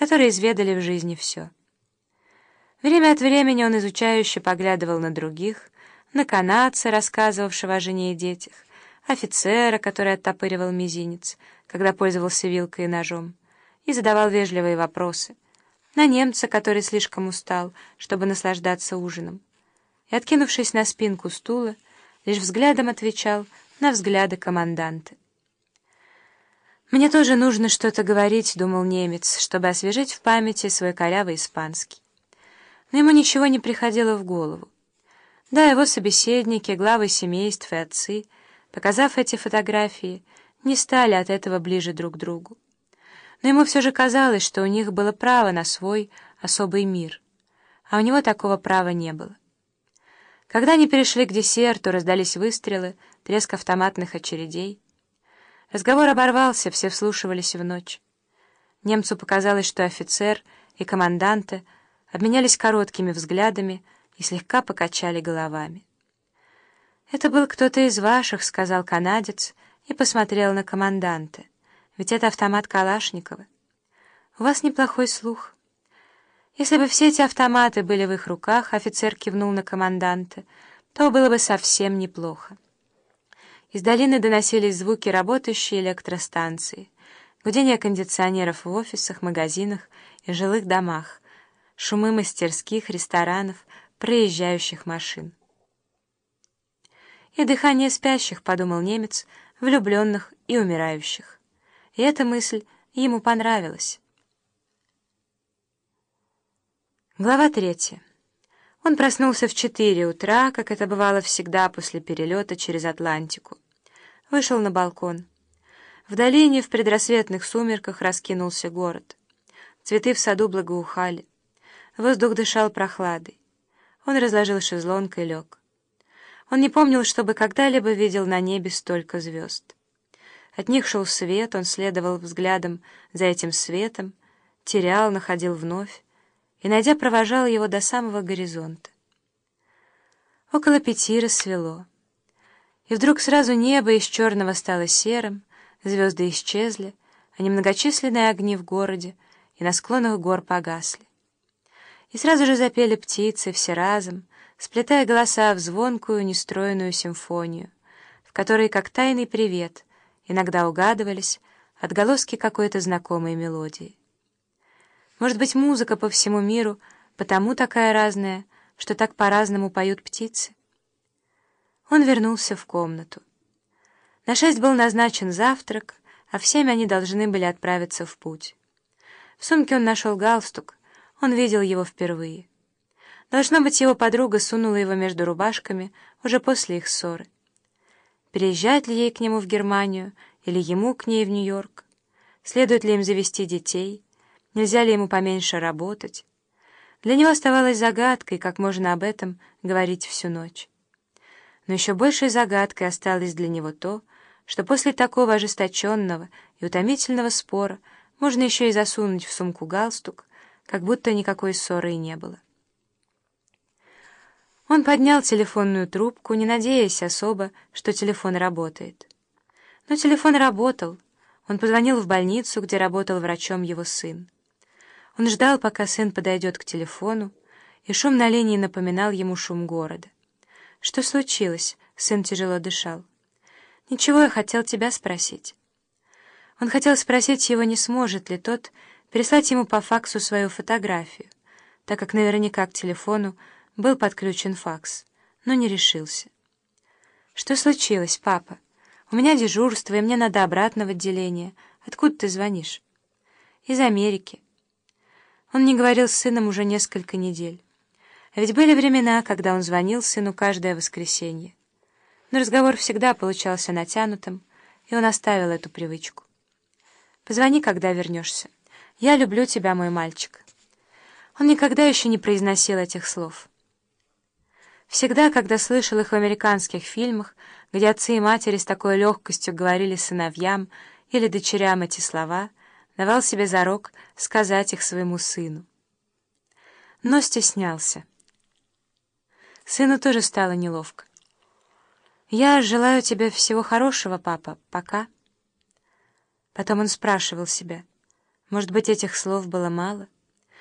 которые изведали в жизни все. Время от времени он изучающе поглядывал на других, на канадца, рассказывавшего о жене и детях, офицера, который оттопыривал мизинец, когда пользовался вилкой и ножом, и задавал вежливые вопросы, на немца, который слишком устал, чтобы наслаждаться ужином, и, откинувшись на спинку стула, лишь взглядом отвечал на взгляды команданта. «Мне тоже нужно что-то говорить», — думал немец, чтобы освежить в памяти свой корявый испанский. Но ему ничего не приходило в голову. Да, его собеседники, главы семейств и отцы, показав эти фотографии, не стали от этого ближе друг к другу. Но ему все же казалось, что у них было право на свой особый мир, а у него такого права не было. Когда они перешли к десерту, раздались выстрелы, треск автоматных очередей — Разговор оборвался, все вслушивались в ночь. Немцу показалось, что офицер и команданты обменялись короткими взглядами и слегка покачали головами. «Это был кто-то из ваших», — сказал канадец и посмотрел на команданта. «Ведь это автомат Калашникова. У вас неплохой слух». Если бы все эти автоматы были в их руках, офицер кивнул на команданта, то было бы совсем неплохо. Из долины доносились звуки работающей электростанции, гудение кондиционеров в офисах, магазинах и жилых домах, шумы мастерских, ресторанов, проезжающих машин. И дыхание спящих, подумал немец, влюбленных и умирающих. И эта мысль ему понравилась. Глава третья. Он проснулся в четыре утра, как это бывало всегда после перелета через Атлантику. Вышел на балкон. В долине в предрассветных сумерках раскинулся город. Цветы в саду благоухали. Воздух дышал прохладой. Он разложил шезлонг и лег. Он не помнил, чтобы когда-либо видел на небе столько звезд. От них шел свет, он следовал взглядом за этим светом, терял, находил вновь, и, найдя, провожал его до самого горизонта. Около пяти рассвело. И вдруг сразу небо из черного стало серым, звезды исчезли, а немногочисленные огни в городе и на склонах гор погасли. И сразу же запели птицы все разом, сплетая голоса в звонкую, нестроенную симфонию, в которой, как тайный привет, иногда угадывались отголоски какой-то знакомой мелодии. Может быть, музыка по всему миру потому такая разная, что так по-разному поют птицы? Он вернулся в комнату. На шесть был назначен завтрак, а в семь они должны были отправиться в путь. В сумке он нашел галстук, он видел его впервые. Должно быть, его подруга сунула его между рубашками уже после их ссоры. Переезжать ли ей к нему в Германию или ему к ней в Нью-Йорк? Следует ли им завести детей? Нельзя ли ему поменьше работать? Для него оставалось загадкой, как можно об этом говорить всю ночь. Но еще большей загадкой осталось для него то, что после такого ожесточенного и утомительного спора можно еще и засунуть в сумку галстук, как будто никакой ссоры и не было. Он поднял телефонную трубку, не надеясь особо, что телефон работает. Но телефон работал. Он позвонил в больницу, где работал врачом его сын. Он ждал, пока сын подойдет к телефону, и шум на линии напоминал ему шум города. «Что случилось?» — сын тяжело дышал. «Ничего, я хотел тебя спросить». Он хотел спросить его, не сможет ли тот переслать ему по факсу свою фотографию, так как наверняка к телефону был подключен факс, но не решился. «Что случилось, папа? У меня дежурство, и мне надо обратно в отделение. Откуда ты звонишь?» «Из Америки». Он не говорил с сыном уже несколько недель. Ведь были времена, когда он звонил сыну каждое воскресенье. Но разговор всегда получался натянутым, и он оставил эту привычку. «Позвони, когда вернешься. Я люблю тебя, мой мальчик». Он никогда еще не произносил этих слов. Всегда, когда слышал их в американских фильмах, где отцы и матери с такой легкостью говорили сыновьям или дочерям эти слова — давал себе зарок сказать их своему сыну. Но стеснялся. Сыну тоже стало неловко. «Я желаю тебе всего хорошего, папа. Пока». Потом он спрашивал себя, Может быть, этих слов было мало?